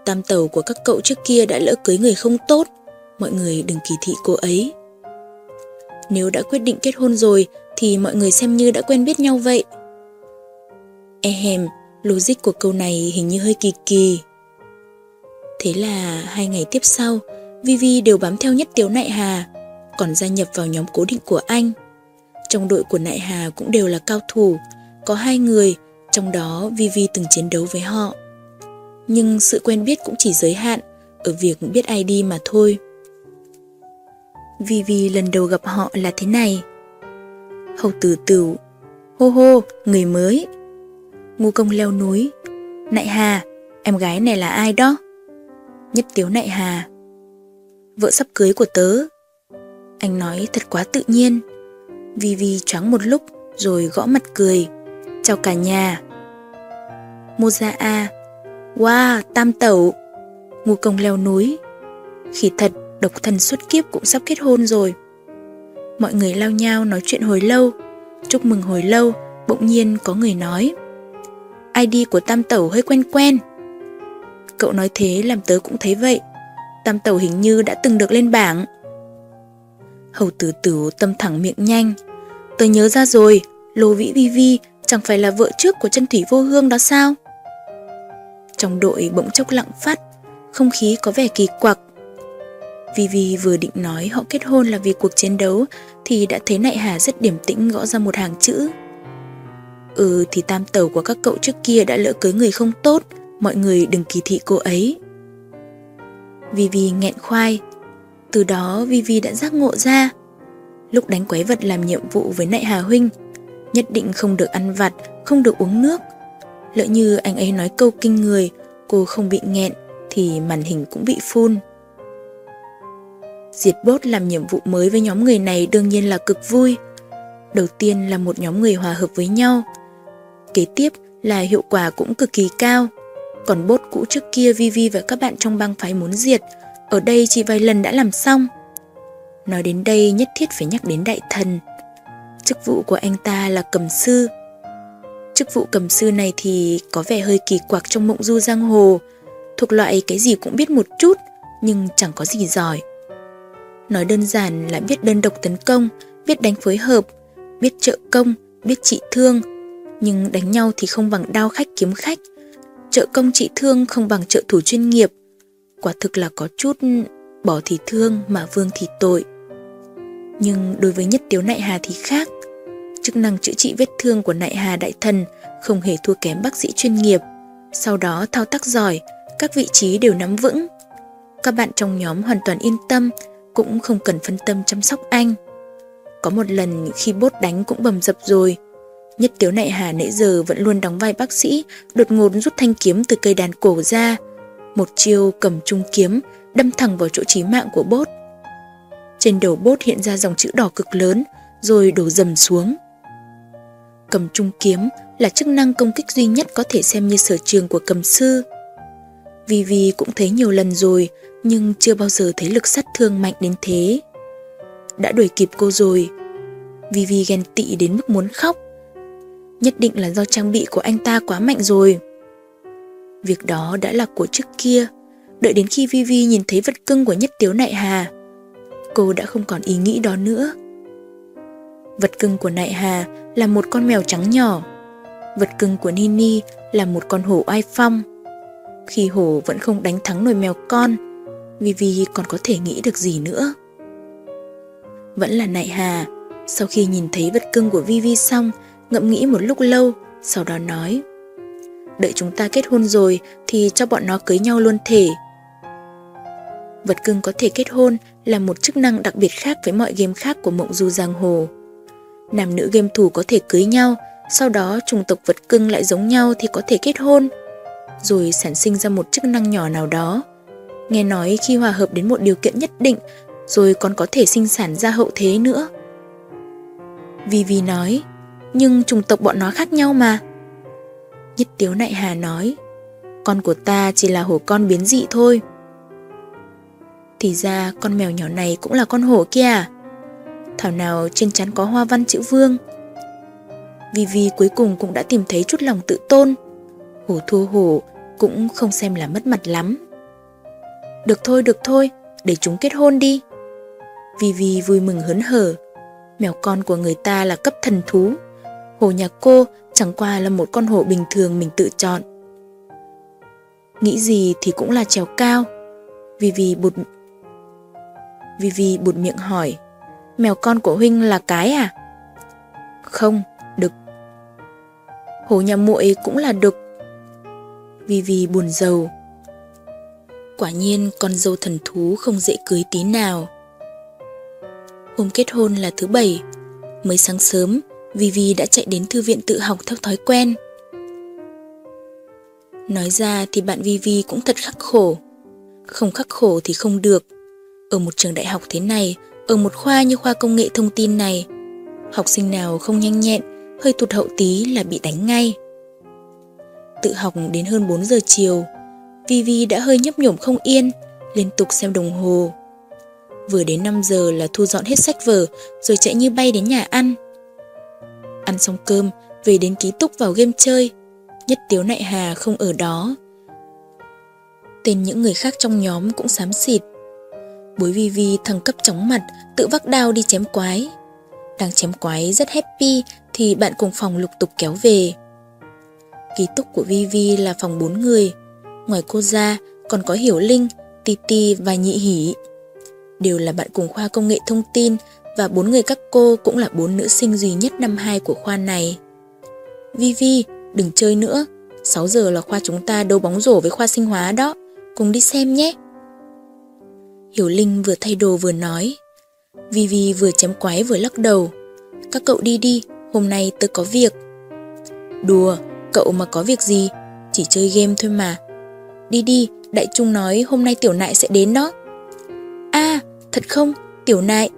Speaker 1: tam tàu của các cậu trước kia đã lỡ cưới người không tốt, mọi người đừng kỳ thị cô ấy. Nếu đã quyết định kết hôn rồi thì mọi người xem như đã quen biết nhau vậy. Ehem, logic của câu này hình như hơi kỳ kỳ. Thế là hai ngày tiếp sau, Vivi đều bám theo nhất tiếu nại hà, còn gia nhập vào nhóm cố định của anh. Trong đội của nại hà cũng đều là cao thủ, có hai người, trong đó Vivi từng chiến đấu với họ nhưng sự quen biết cũng chỉ giới hạn ở việc biết ai đi mà thôi. Vivi lần đầu gặp họ là thế này. Hầu tử tửu hô hô, người mới. Ngu công leo núi, nại hà, em gái này là ai đó? Nhất tiếu nại hà, vợ sắp cưới của tớ. Anh nói thật quá tự nhiên. Vivi choáng một lúc rồi gõ mặt cười. Chào cả nhà. Moza A Wow, tam tẩu. Ngu công leo núi. Khi thật, độc thân suốt kiếp cũng sắp kết hôn rồi. Mọi người lao nhau nói chuyện hồi lâu. Chúc mừng hồi lâu, bỗng nhiên có người nói. ID của tam tẩu hơi quen quen. Cậu nói thế làm tớ cũng thấy vậy. Tam tẩu hình như đã từng được lên bảng. Hầu tử tử tâm thẳng miệng nhanh. Tớ nhớ ra rồi, Lô Vĩ Vi Vi chẳng phải là vợ trước của chân thủy vô hương đó sao? Trong đội bỗng chốc lặng phát, không khí có vẻ kỳ quặc. Vivi vừa định nói họ kết hôn là vì cuộc chiến đấu thì đã thấy Nại Hà rất điểm tĩnh gõ ra một hàng chữ. Ừ thì tam tàu của các cậu trước kia đã lỡ cưới người không tốt, mọi người đừng kỳ thị cô ấy. Vivi nghẹn khoai. Từ đó Vivi đã giác ngộ ra. Lúc đánh quái vật làm nhiệm vụ với Nại Hà Huynh, nhất định không được ăn vặt, không được uống nước, Lỡ như anh ấy nói câu kinh người, cô không bị nghẹn, thì màn hình cũng bị phun. Diệt bốt làm nhiệm vụ mới với nhóm người này đương nhiên là cực vui. Đầu tiên là một nhóm người hòa hợp với nhau. Kế tiếp là hiệu quả cũng cực kỳ cao. Còn bốt cũ trước kia Vivi và các bạn trong bang phái muốn diệt, Ở đây chỉ vài lần đã làm xong. Nói đến đây nhất thiết phải nhắc đến đại thần. Chức vụ của anh ta là cầm sư. Chức vụ cầm sư này thì có vẻ hơi kỳ quặc trong mộng du giang hồ, thuộc loại cái gì cũng biết một chút, nhưng chẳng có gì giỏi. Nói đơn giản là biết đơn độc tấn công, biết đánh phối hợp, biết trợ công, biết trị thương, nhưng đánh nhau thì không bằng đao khách kiếm khách, trợ công trị thương không bằng trợ thủ chuyên nghiệp. Quả thực là có chút bỏ thì thương mà vương thì tội. Nhưng đối với nhất tiếu nại hà thì khác. Chức năng chữa trị vết thương của nại hà đại thần không hề thua kém bác sĩ chuyên nghiệp. Sau đó thao tác giỏi, các vị trí đều nắm vững. Các bạn trong nhóm hoàn toàn yên tâm, cũng không cần phân tâm chăm sóc anh. Có một lần khi bốt đánh cũng bầm dập rồi, Nhất tiếu nại hà nãy giờ vẫn luôn đóng vai bác sĩ, đột ngột rút thanh kiếm từ cây đàn cổ ra. Một chiêu cầm trung kiếm, đâm thẳng vào chỗ chí mạng của bốt. Trên đầu bốt hiện ra dòng chữ đỏ cực lớn, rồi đổ dầm xuống. Cầm trung kiếm là chức năng công kích duy nhất có thể xem như sở trường của cầm sư. Vivi cũng thấy nhiều lần rồi, nhưng chưa bao giờ thấy lực sát thương mạnh đến thế. Đã đuổi kịp cô rồi. Vivi ghen tị đến mức muốn khóc. Nhất định là do trang bị của anh ta quá mạnh rồi. Việc đó đã là của trước kia, đợi đến khi Vivi nhìn thấy vật cưng của nhất tiếu nại hà. Cô đã không còn ý nghĩ đó nữa. Vật cưng của nại hà là một con mèo trắng nhỏ. Vật cưng của Nini là một con hổ oai phong. Khi hổ vẫn không đánh thắng nồi mèo con, Vivi còn có thể nghĩ được gì nữa. Vẫn là nại hà, sau khi nhìn thấy vật cưng của Vivi xong ngậm nghĩ một lúc lâu, sau đó nói Đợi chúng ta kết hôn rồi thì cho bọn nó cưới nhau luôn thể. Vật cưng có thể kết hôn là một chức năng đặc biệt khác với mọi game khác của mộng du giang hồ. Nam nữ game thủ có thể cưới nhau, sau đó chủng tộc vật cưng lại giống nhau thì có thể kết hôn, rồi sản sinh ra một chức năng nhỏ nào đó. Nghe nói khi hòa hợp đến một điều kiện nhất định, rồi còn có thể sinh sản ra hậu thế nữa. Vivi nói, nhưng chủng tộc bọn nó khác nhau mà. Nhất tiếu nại hà nói, con của ta chỉ là hổ con biến dị thôi. Thì ra con mèo nhỏ này cũng là con hổ kia à? Thảo nào trên chắn có hoa văn chữ vương. Vivi cuối cùng cũng đã tìm thấy chút lòng tự tôn. Hổ thua hổ cũng không xem là mất mặt lắm. Được thôi, được thôi, để chúng kết hôn đi. Vivi vui mừng hớn hở. Mèo con của người ta là cấp thần thú. Hổ nhà cô chẳng qua là một con hổ bình thường mình tự chọn. Nghĩ gì thì cũng là trèo cao. Vivi bụt... Vivi bụt miệng hỏi, mèo con của huynh là cái à? Không, đực. Hổ nhà muội cũng là đực. Vivi buồn giàu. Quả nhiên con dâu thần thú không dễ cưới tí nào. Hôm kết hôn là thứ bảy, mới sáng sớm, Vivi đã chạy đến thư viện tự học theo thói quen. Nói ra thì bạn Vivi cũng thật khắc khổ. Không khắc khổ thì không được. Ở một trường đại học thế này, ở một khoa như khoa công nghệ thông tin này, học sinh nào không nhanh nhẹn, hơi tụt hậu tí là bị đánh ngay. Tự học đến hơn 4 giờ chiều, Vivi đã hơi nhấp nhổm không yên, liên tục xem đồng hồ. Vừa đến 5 giờ là thu dọn hết sách vở rồi chạy như bay đến nhà ăn. Ăn xong cơm, về đến ký túc vào game chơi. Nhất tiếu nại hà không ở đó. Tên những người khác trong nhóm cũng xám xịt. Bối vi vi thằng cấp chóng mặt, tự vác đao đi chém quái. Đang chém quái rất happy thì bạn cùng phòng lục tục kéo về. Ký túc của Vi Vi là phòng 4 người. Ngoài cô ra còn có Hiểu Linh, Titi và Nhị Hỷ. Đều là bạn cùng khoa công nghệ thông tin và bốn người các cô cũng là bốn nữ sinh duy nhất năm 2 của khoa này. Vivi, đừng chơi nữa, 6 giờ là khoa chúng ta đấu bóng rổ với khoa sinh hóa đó, cùng đi xem nhé. Hiểu Linh vừa thay đồ vừa nói. Vivi vừa chém quái vừa lắc đầu. Các cậu đi đi, hôm nay tôi có việc. Đùa, cậu mà có việc gì, chỉ chơi game thôi mà. Đi đi, đại trung nói hôm nay tiểu nại sẽ đến đó. À, thật không, tiểu nại.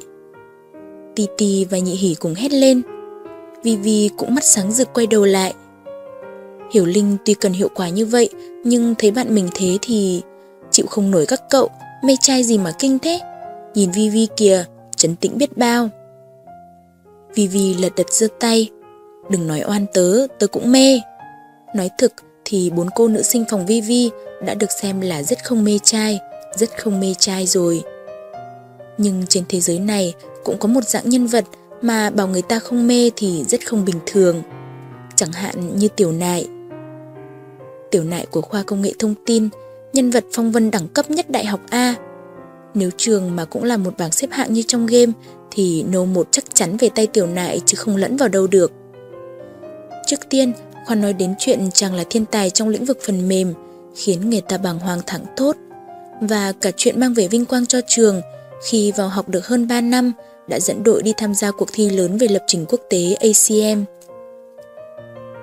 Speaker 1: tì tì và nhị hỉ cùng hét lên. Vivi cũng mắt sáng rực quay đầu lại. Hiểu Linh tuy cần hiệu quả như vậy, nhưng thấy bạn mình thế thì chịu không nổi các cậu, mê trai gì mà kinh thế? Nhìn Vi Vi kìa, trấn tĩnh biết bao. Vi Vi lật đật giơ tay. Đừng nói oan tớ, tớ cũng mê. Nói thực thì bốn cô nữ sinh phòng Vi Vi đã được xem là rất không mê trai, rất không mê trai rồi. Nhưng trên thế giới này cũng có một dạng nhân vật mà bảo người ta không mê thì rất không bình thường. Chẳng hạn như tiểu nại. Tiểu nại của khoa công nghệ thông tin, nhân vật phong vân đẳng cấp nhất đại học A. Nếu trường mà cũng là một bảng xếp hạng như trong game thì nô một chắc chắn về tay tiểu nại chứ không lẫn vào đâu được. Trước tiên, Khoan nói đến chuyện chàng là thiên tài trong lĩnh vực phần mềm, khiến người ta bàng hoàng thẳng thốt. Và cả chuyện mang về vinh quang cho trường, khi vào học được hơn 3 năm, đã dẫn đội đi tham gia cuộc thi lớn về lập trình quốc tế ACM.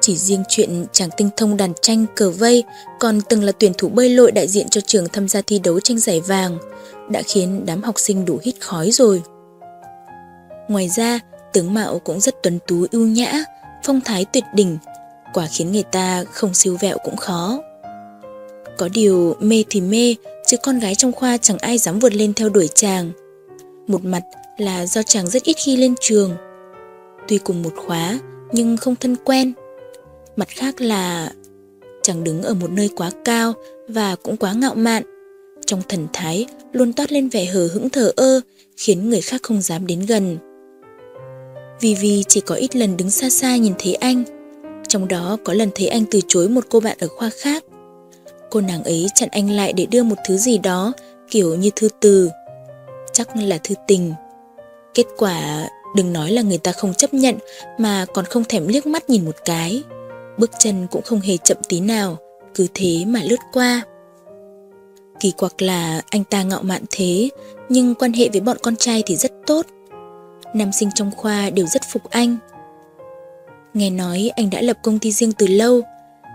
Speaker 1: Chỉ riêng chuyện chàng tinh thông đàn tranh cờ vây còn từng là tuyển thủ bơi lội đại diện cho trường tham gia thi đấu tranh giải vàng, đã khiến đám học sinh đủ hít khói rồi. Ngoài ra, tướng mạo cũng rất tuấn tú ưu nhã, phong thái tuyệt đỉnh, quả khiến người ta không siêu vẹo cũng khó. Có điều mê thì mê, chứ con gái trong khoa chẳng ai dám vượt lên theo đuổi chàng. Một mặt là do chàng rất ít khi lên trường. Tuy cùng một khóa, nhưng không thân quen. Mặt khác là chàng đứng ở một nơi quá cao và cũng quá ngạo mạn. Trong thần thái luôn toát lên vẻ hờ hững thờ ơ, khiến người khác không dám đến gần. Vì vì chỉ có ít lần đứng xa xa nhìn thấy anh, trong đó có lần thấy anh từ chối một cô bạn ở khoa khác. Cô nàng ấy chặn anh lại để đưa một thứ gì đó, kiểu như thư từ. Chắc là thư tình. Kết quả đừng nói là người ta không chấp nhận mà còn không thèm liếc mắt nhìn một cái. Bước chân cũng không hề chậm tí nào, cứ thế mà lướt qua. Kỳ quặc là anh ta ngạo mạn thế, nhưng quan hệ với bọn con trai thì rất tốt. Nam sinh trong khoa đều rất phục anh. Nghe nói anh đã lập công ty riêng từ lâu,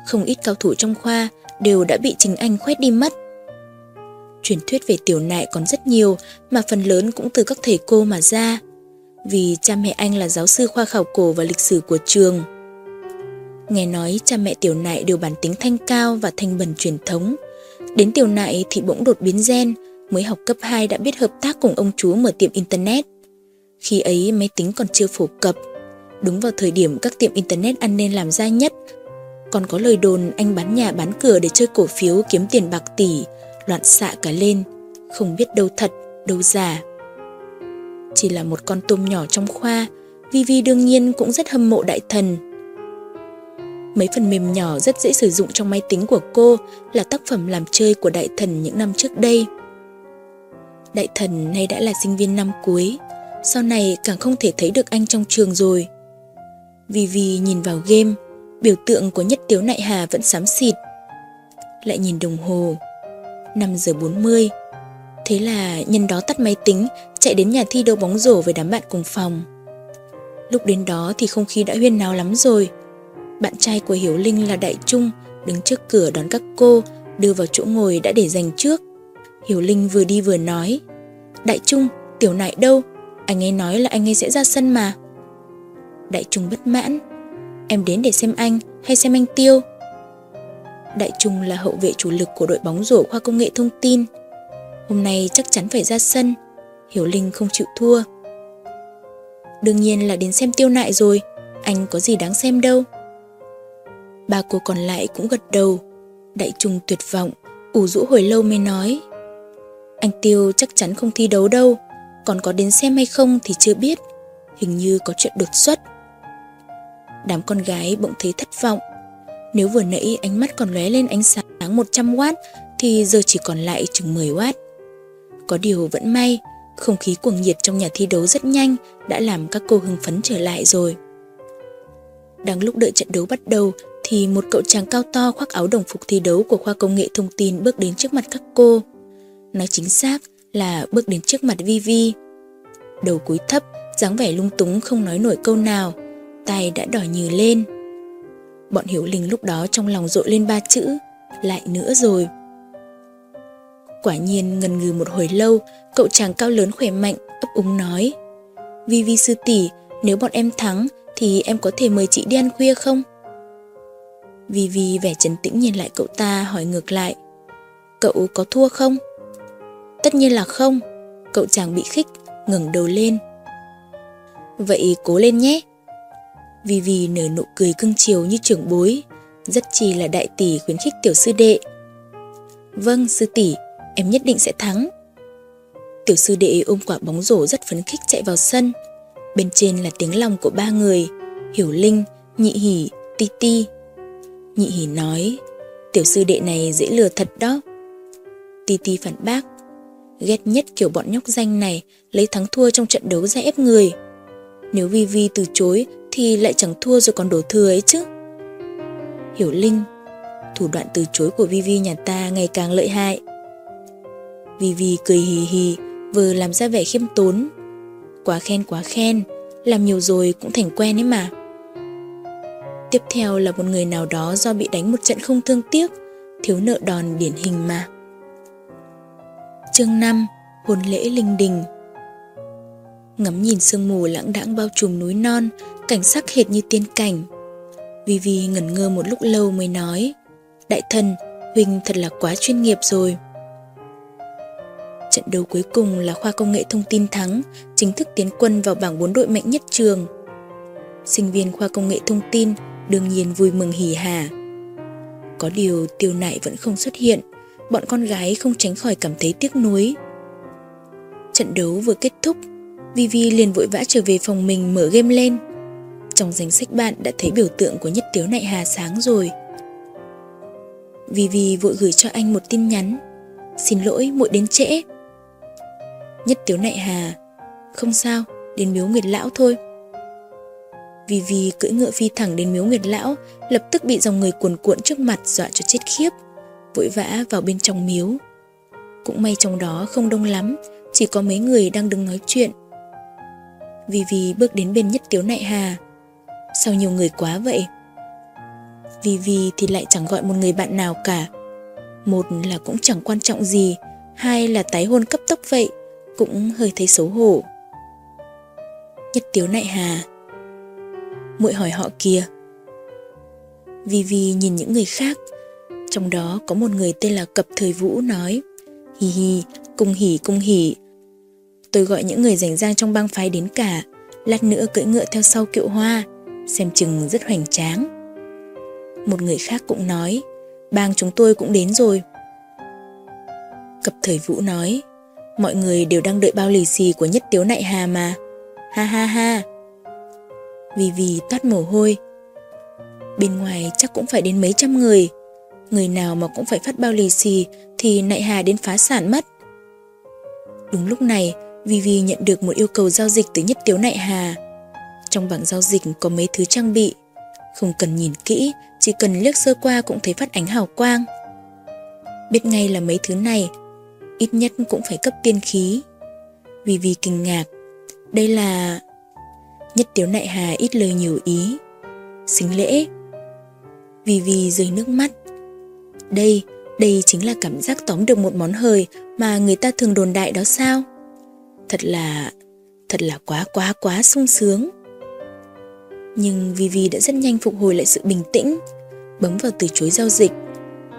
Speaker 1: không ít cao thủ trong khoa đều đã bị chính anh khoét đi mất. Truyền thuyết về tiểu nại còn rất nhiều mà phần lớn cũng từ các thầy cô mà ra, vì cha mẹ anh là giáo sư khoa khảo cổ và lịch sử của trường. Nghe nói cha mẹ tiểu nại đều bản tính thanh cao và thanh bần truyền thống. Đến tiểu nại thì bỗng đột biến gen, mới học cấp 2 đã biết hợp tác cùng ông chú mở tiệm Internet. Khi ấy máy tính còn chưa phổ cập, đúng vào thời điểm các tiệm Internet ăn nên làm ra nhất. Còn có lời đồn anh bán nhà bán cửa để chơi cổ phiếu kiếm tiền bạc tỷ, loạn xạ cả lên, không biết đâu thật, đâu giả. Chỉ là một con tôm nhỏ trong khoa, Vivi đương nhiên cũng rất hâm mộ đại thần. Mấy phần mềm nhỏ rất dễ sử dụng trong máy tính của cô là tác phẩm làm chơi của đại thần những năm trước đây. Đại thần nay đã là sinh viên năm cuối, sau này càng không thể thấy được anh trong trường rồi. Vivi nhìn vào game, biểu tượng của nhất tiếu nại hà vẫn xám xịt. Lại nhìn đồng hồ, 5 giờ 40. Thế là nhân đó tắt máy tính, chạy đến nhà thi đấu bóng rổ với đám bạn cùng phòng. Lúc đến đó thì không khí đã huyên náo lắm rồi. Bạn trai của Hiếu Linh là Đại Trung, đứng trước cửa đón các cô, đưa vào chỗ ngồi đã để dành trước. Hiểu Linh vừa đi vừa nói Đại Trung, tiểu nại đâu? Anh ấy nói là anh ấy sẽ ra sân mà Đại Trung bất mãn. Em đến để xem anh hay xem anh Tiêu? Đại Trung là hậu vệ chủ lực của đội bóng rổ khoa công nghệ thông tin. Hôm nay chắc chắn phải ra sân. Hiểu Linh không chịu thua. Đương nhiên là đến xem tiêu nại rồi. Anh có gì đáng xem đâu. Ba cô còn lại cũng gật đầu. Đại Trung tuyệt vọng, ủ rũ hồi lâu mới nói. Anh Tiêu chắc chắn không thi đấu đâu. Còn có đến xem hay không thì chưa biết. Hình như có chuyện đột xuất. Đám con gái bỗng thấy thất vọng. Nếu vừa nãy ánh mắt còn lóe lên ánh sáng 100W Thì giờ chỉ còn lại chừng 10W Có điều vẫn may, Không khí cuồng nhiệt trong nhà thi đấu rất nhanh Đã làm các cô hưng phấn trở lại rồi. Đang lúc đợi trận đấu bắt đầu, Thì một cậu chàng cao to khoác áo đồng phục thi đấu Của khoa công nghệ thông tin bước đến trước mặt các cô. Nói chính xác là bước đến trước mặt Vivi. Đầu cúi thấp, dáng vẻ lung túng không nói nổi câu nào tay đã đỏ nhừ lên. Bọn Hiểu Linh lúc đó trong lòng rội lên ba chữ, lại nữa rồi. Quả nhiên ngần ngừ một hồi lâu, cậu chàng cao lớn khỏe mạnh, ấp úng nói. Vi Vi sư tỷ, nếu bọn em thắng thì em có thể mời chị đi ăn khuya không? Vi Vi vẻ trấn tĩnh nhìn lại cậu ta hỏi ngược lại. Cậu có thua không? Tất nhiên là không. Cậu chàng bị khích, ngẩng đầu lên. Vậy cố lên nhé. Vì vì nở nụ cười cưng chiều như trưởng bối, rất chi là đại tỷ khuyến khích tiểu sư đệ. Vâng, sư tỷ, em nhất định sẽ thắng. Tiểu sư đệ ôm quả bóng rổ rất phấn khích chạy vào sân. Bên trên là tiếng lòng của ba người, Hiểu Linh, Nhị Hỷ, Ti Ti. Nhị Hỷ nói, tiểu sư đệ này dễ lừa thật đó. Ti Ti phản bác, ghét nhất kiểu bọn nhóc danh này lấy thắng thua trong trận đấu ra ép người. Nếu Vi Vi từ chối thì lại chẳng thua rồi còn đổ thừa ấy chứ. Hiểu Linh, thủ đoạn từ chối của Vi Vi nhà ta ngày càng lợi hại. Vi Vi cười hì hì, vừa làm ra vẻ khiêm tốn. Quá khen quá khen, làm nhiều rồi cũng thành quen ấy mà. Tiếp theo là một người nào đó do bị đánh một trận không thương tiếc, thiếu nợ đòn điển hình mà. Chương 5 Hôn lễ linh đình Ngắm nhìn sương mù lãng đãng bao trùm núi non, cảnh sắc hệt như tiên cảnh. Vivi ngẩn ngơ một lúc lâu mới nói Đại thần, Huỳnh thật là quá chuyên nghiệp rồi. Trận đấu cuối cùng là khoa công nghệ thông tin thắng, chính thức tiến quân vào bảng bốn đội mạnh nhất trường. Sinh viên khoa công nghệ thông tin đương nhiên vui mừng hỉ hả. Có điều tiêu nại vẫn không xuất hiện, bọn con gái không tránh khỏi cảm thấy tiếc nuối. Trận đấu vừa kết thúc, Vivi liền vội vã trở về phòng mình mở game lên. Trong danh sách bạn đã thấy biểu tượng của nhất tiếu nại hà sáng rồi. Vivi vội gửi cho anh một tin nhắn. Xin lỗi muội đến trễ. Nhất tiếu nại hà. Không sao, đến miếu nguyệt lão thôi. Vivi cưỡi ngựa phi thẳng đến miếu nguyệt lão, lập tức bị dòng người cuồn cuộn trước mặt dọa cho chết khiếp, vội vã vào bên trong miếu. Cũng may trong đó không đông lắm, chỉ có mấy người đang đứng nói chuyện. Vivi bước đến bên nhất tiếu nại hà. Sao nhiều người quá vậy? Vivi thì lại chẳng gọi một người bạn nào cả. Một là cũng chẳng quan trọng gì, hai là tái hôn cấp tốc vậy, cũng hơi thấy xấu hổ. Nhất tiếu nại hà muội hỏi họ kia. Vivi nhìn những người khác, trong đó có một người tên là Cập Thời Vũ nói Hi hi, cung hỉ cung hỉ. Tôi gọi những người rảnh rang trong bang phái đến cả, lát nữa cưỡi ngựa theo sau kiệu hoa, xem chừng rất hoành tráng. Một người khác cũng nói, bang chúng tôi cũng đến rồi. Cập Thời Vũ nói, mọi người đều đang đợi bao lì xì của nhất tiếu nại hà mà. Ha ha ha vì vì toát mồ hôi. Bên ngoài chắc cũng phải đến mấy trăm người, người nào mà cũng phải phát bao lì xì thì nại hà đến phá sản mất. Đúng lúc này, Vivi nhận được một yêu cầu giao dịch từ nhất tiếu nại hà. Trong bảng giao dịch có mấy thứ trang bị, không cần nhìn kỹ, chỉ cần liếc sơ qua cũng thấy phát ánh hào quang. Biết ngay là mấy thứ này, ít nhất cũng phải cấp tiên khí. vì vì kinh ngạc, đây là... Nhất tiếu nại hà ít lời nhiều ý. Xính lễ. Vì vì rơi nước mắt. Đây, đây chính là cảm giác tóm được một món hời Mà người ta thường đồn đại đó sao? Thật là Thật là quá quá quá sung sướng. Nhưng Vivi đã rất nhanh phục hồi lại sự bình tĩnh Bấm vào từ chối giao dịch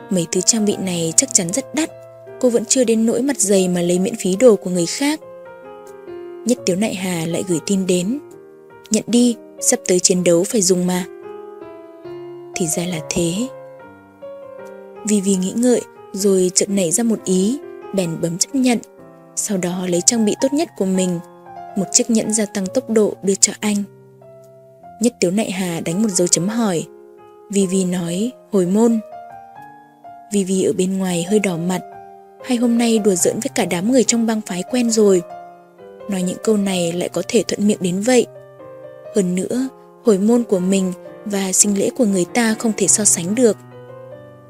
Speaker 1: Mấy thứ trang bị này chắc chắn rất đắt Cô vẫn chưa đến nỗi mặt dày mà lấy miễn phí đồ của người khác Nhất Tiếu Nại Hà lại gửi tin đến Nhận đi, sắp tới chiến đấu phải dùng mà. Thì ra là thế. Vivi nghĩ ngợi, rồi chợt nảy ra một ý, bèn bấm chấp nhận. Sau đó lấy trang bị tốt nhất của mình, một chiếc nhẫn gia tăng tốc độ đưa cho anh. Nhất Tiếu Nại Hà đánh một dấu chấm hỏi. Vivi nói, hồi môn. Vivi ở bên ngoài hơi đỏ mặt, hay hôm nay đùa giỡn với cả đám người trong bang phái quen rồi. Nói những câu này lại có thể thuận miệng đến vậy. Hơn nữa, hồi môn của mình và sinh lễ của người ta không thể so sánh được.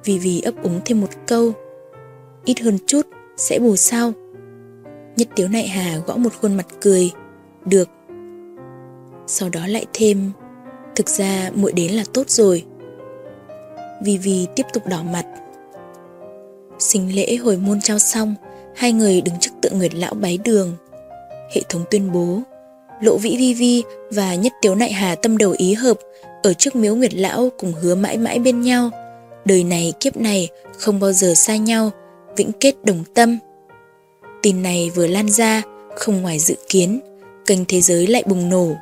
Speaker 1: Vivi ấp úng thêm một câu, ít hơn chút, sẽ bù sao. Nhất tiếu nại hà gõ một khuôn mặt cười, được. Sau đó lại thêm, thực ra muội đến là tốt rồi. Vivi tiếp tục đỏ mặt. Sinh lễ hồi môn trao xong, hai người đứng trước tượng Nguyệt Lão bái đường. Hệ thống tuyên bố Lộ Vĩ Vi Vi và Nhất Tiếu Nại Hà tâm đầu ý hợp ở trước miếu Nguyệt Lão cùng hứa mãi mãi bên nhau. Đời này kiếp này không bao giờ xa nhau, vĩnh kết đồng tâm. Tin này vừa lan ra, không ngoài dự kiến, kênh thế giới lại bùng nổ.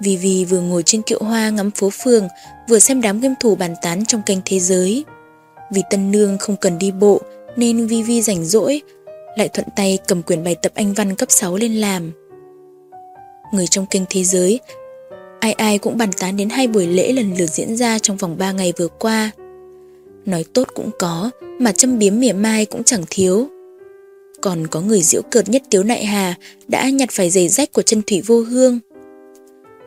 Speaker 1: Vivi vừa ngồi trên kiệu hoa ngắm phố phường, vừa xem đám game thủ bàn tán trong kênh thế giới. Vì Tân Nương không cần đi bộ nên Vivi rảnh rỗi, lại thuận tay cầm quyển bài tập Anh văn cấp 6 lên làm. Người trong kênh thế giới, ai ai cũng bàn tán đến hai buổi lễ lần lượt diễn ra trong vòng 3 ngày vừa qua. Nói tốt cũng có, mà châm biếm mỉa mai cũng chẳng thiếu. Còn có người diễu cợt nhất tiếu nại hà đã nhặt phải giày rách của chân thủy vô hương.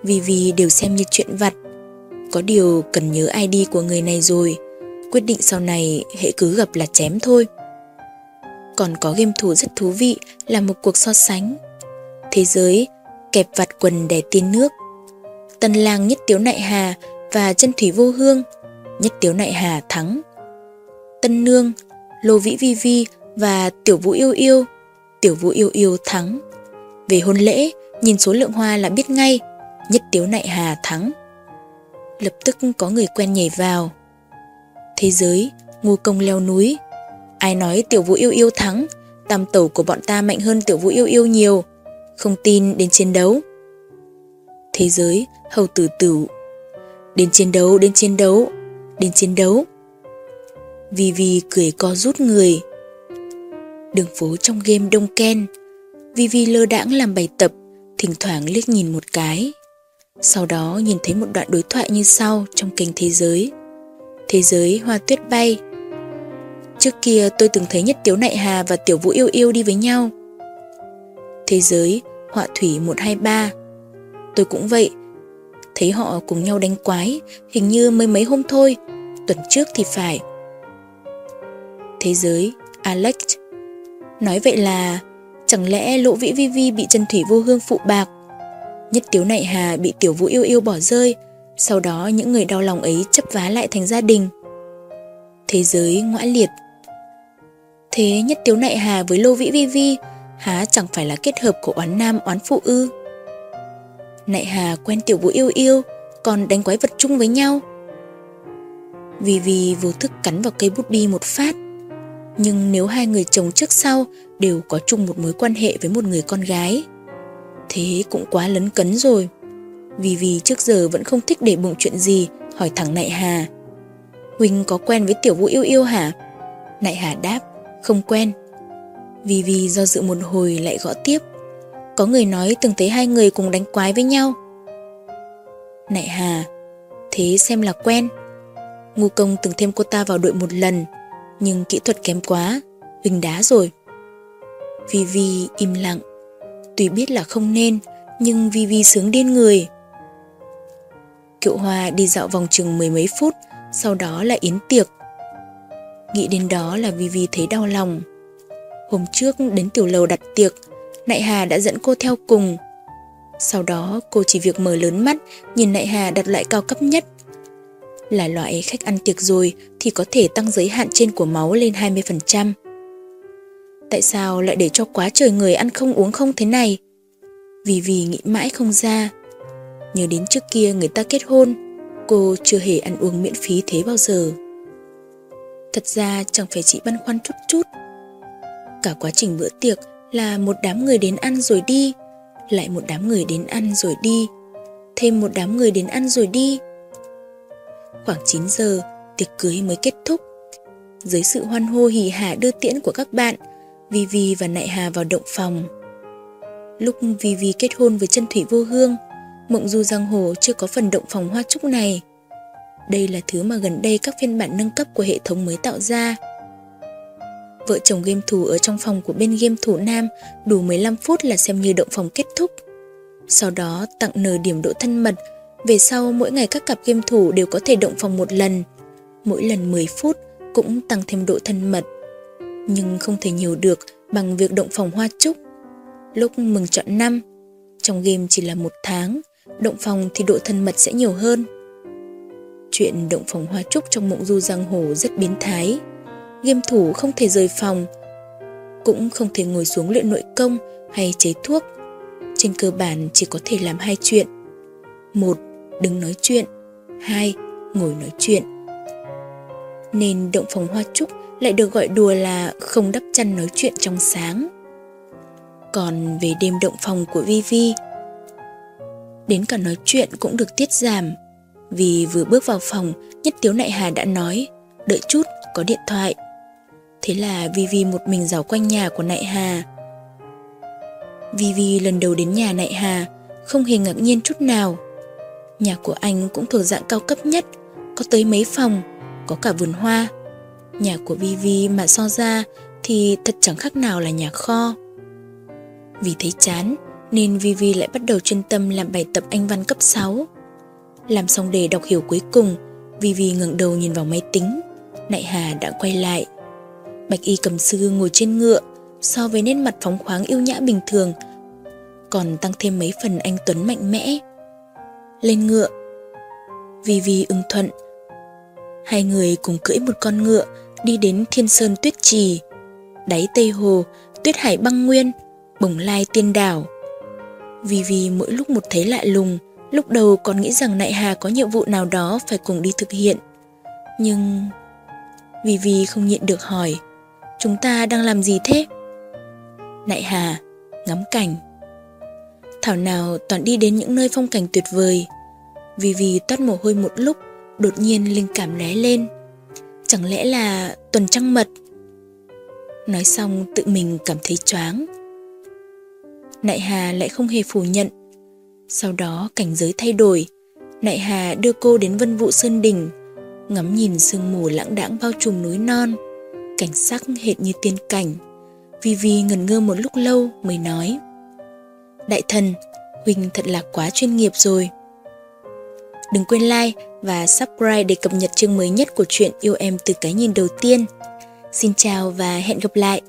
Speaker 1: Vì vì đều xem như chuyện vặt. Có điều cần nhớ ID của người này rồi, quyết định sau này hệ cứ gặp là chém thôi. Còn có game thủ rất thú vị là một cuộc so sánh. Thế giới, kẹp vặt quần đẻ tiên nước. Tân lang nhất tiếu nại hà và chân thủy vô hương, nhất tiếu nại hà thắng. Tân Nương, Lô Vĩ Vi Vi và Tiểu Vũ Yêu Yêu. Tiểu Vũ Yêu Yêu thắng. Về hôn lễ, nhìn số lượng hoa là biết ngay, nhất Tiếu Nại Hà thắng. Lập tức có người quen nhảy vào. Thế giới, ngu công leo núi. Ai nói Tiểu Vũ Yêu Yêu thắng, tam tẩu của bọn ta mạnh hơn Tiểu Vũ Yêu Yêu nhiều. Không tin đến chiến đấu. Thế giới, hầu tử tử. Đến chiến đấu, đến chiến đấu, đến chiến đấu. Vivi cười co rút người. Đường phố trong game đông ken, Vivi lơ đãng làm bài tập, thỉnh thoảng liếc nhìn một cái. Sau đó nhìn thấy một đoạn đối thoại như sau trong kênh thế giới. Thế giới hoa tuyết bay. Trước kia tôi từng thấy Nhất Tiếu Nại Hà và Tiểu Vũ Yêu Yêu đi với nhau. Thế giới họa thủy 123. Tôi cũng vậy. Thấy họ cùng nhau đánh quái, hình như mới mấy hôm thôi, tuần trước thì phải thế giới, Alex. Nói vậy là, chẳng lẽ Lỗ Vĩ Vi Vi bị Trần Thủy Vô Hương phụ bạc? Nhất Tiếu Nại Hà bị Tiểu Vũ Yêu Yêu bỏ rơi, sau đó những người đau lòng ấy chấp vá lại thành gia đình. Thế giới ngoã liệt Thế Nhất Tiếu Nại Hà với Lô Vĩ Vi Vi há chẳng phải là kết hợp của oán nam oán phụ ư? Nại Hà quen Tiểu Vũ Yêu Yêu, còn đánh quái vật chung với nhau. Vì vì vô thức cắn vào cây bút bi một phát nhưng nếu hai người chồng trước sau đều có chung một mối quan hệ với một người con gái, thế cũng quá lấn cấn rồi. Vì vì trước giờ vẫn không thích để bụng chuyện gì, hỏi thẳng Nại Hà. Huynh có quen với tiểu vũ yêu yêu hả? Nại Hà đáp, không quen. Vì vì do dự một hồi lại gõ tiếp. Có người nói từng thấy hai người cùng đánh quái với nhau. Nại Hà, thế xem là quen. Ngu công từng thêm cô ta vào đội một lần, nhưng kỹ thuật kém quá, Huynh đá rồi. Vivi im lặng, tuy biết là không nên, nhưng vi vi sướng điên người. Kiệu Hoa đi dạo vòng chừng mười mấy phút, sau đó là yến tiệc. Nghĩ đến đó là vi vi thấy đau lòng. Hôm trước đến tiểu lầu đặt tiệc, Nại Hà đã dẫn cô theo cùng. Sau đó cô chỉ việc mở lớn mắt nhìn Nại Hà đặt loại cao cấp nhất là loại khách ăn tiệc rồi thì có thể tăng giới hạn trên của máu lên 20%. Tại sao lại để cho quá trời người ăn không uống không thế này? Vì vì nghĩ mãi không ra. Nhớ đến trước kia người ta kết hôn, cô chưa hề ăn uống miễn phí thế bao giờ. Thật ra chẳng phải chị băn khoăn chút chút. Cả quá trình bữa tiệc là một đám người đến ăn rồi đi, lại một đám người đến ăn rồi đi, thêm một đám người đến ăn rồi đi Khoảng 9 giờ, tiệc cưới mới kết thúc. Dưới sự hoan hô hỉ hả đưa tiễn của các bạn, Vivi và Nại Hà vào động phòng. Lúc Vivi kết hôn với chân thủy vô hương, Mộng Du Giang Hồ chưa có phần động phòng hoa trúc này. Đây là thứ mà gần đây các phiên bản nâng cấp của hệ thống mới tạo ra. Vợ chồng game thủ ở trong phòng của bên game thủ nam đủ 15 phút là xem như động phòng kết thúc. Sau đó tặng nờ điểm độ thân mật về sau mỗi ngày các cặp game thủ đều có thể động phòng một lần, mỗi lần 10 phút cũng tăng thêm độ thân mật. Nhưng không thể nhiều được bằng việc động phòng hoa trúc. Lúc mừng chọn năm, trong game chỉ là một tháng, động phòng thì độ thân mật sẽ nhiều hơn. Chuyện động phòng hoa trúc trong mộng du giang hồ rất biến thái. Game thủ không thể rời phòng, cũng không thể ngồi xuống luyện nội công hay chế thuốc. Trên cơ bản chỉ có thể làm hai chuyện. Một đứng nói chuyện. Hai, ngồi nói chuyện. Nên động phòng hoa trúc lại được gọi đùa là không đắp chăn nói chuyện trong sáng. Còn về đêm động phòng của Vivi, đến cả nói chuyện cũng được tiết giảm. Vì vừa bước vào phòng, Nhất Tiếu Nại Hà đã nói, đợi chút, có điện thoại. Thế là Vivi một mình dạo quanh nhà của Nại Hà. Vivi lần đầu đến nhà Nại Hà, không hề ngạc nhiên chút nào. Nhà của anh cũng thuộc dạng cao cấp nhất, có tới mấy phòng, có cả vườn hoa. Nhà của Vivi mà so ra thì thật chẳng khác nào là nhà kho. Vì thấy chán nên Vivi lại bắt đầu chuyên tâm làm bài tập Anh văn cấp 6. Làm xong đề đọc hiểu cuối cùng, Vivi ngẩng đầu nhìn vào máy tính. Nại Hà đã quay lại. Bạch y cầm sư ngồi trên ngựa, so với nét mặt phóng khoáng yêu nhã bình thường, còn tăng thêm mấy phần anh Tuấn mạnh mẽ. Lên ngựa, Vivi ưng thuận. Hai người cùng cưỡi một con ngựa đi đến Thiên Sơn Tuyết Trì, đáy Tây Hồ, Tuyết Hải băng nguyên, bồng lai tiên đảo. vì vì mỗi lúc một thấy lạ lùng, lúc đầu còn nghĩ rằng Nại Hà có nhiệm vụ nào đó phải cùng đi thực hiện. Nhưng... vì vì không nhịn được hỏi, chúng ta đang làm gì thế? Nại Hà, ngắm cảnh. Thảo nào toàn đi đến những nơi phong cảnh tuyệt vời. vì vì toát mồ hôi một lúc, đột nhiên linh cảm lóe lên. Chẳng lẽ là tuần trăng mật? Nói xong tự mình cảm thấy choáng. Nại Hà lại không hề phủ nhận. Sau đó cảnh giới thay đổi. Nại Hà đưa cô đến vân vụ Sơn Đình, ngắm nhìn sương mù lãng đãng bao trùm núi non. Cảnh sắc hệt như tiên cảnh. vi vi ngần ngơ một lúc lâu mới nói. Đại thần, Huynh thật là quá chuyên nghiệp rồi. Đừng quên like và subscribe để cập nhật chương mới nhất của chuyện Yêu Em từ cái nhìn đầu tiên. Xin chào và hẹn gặp lại!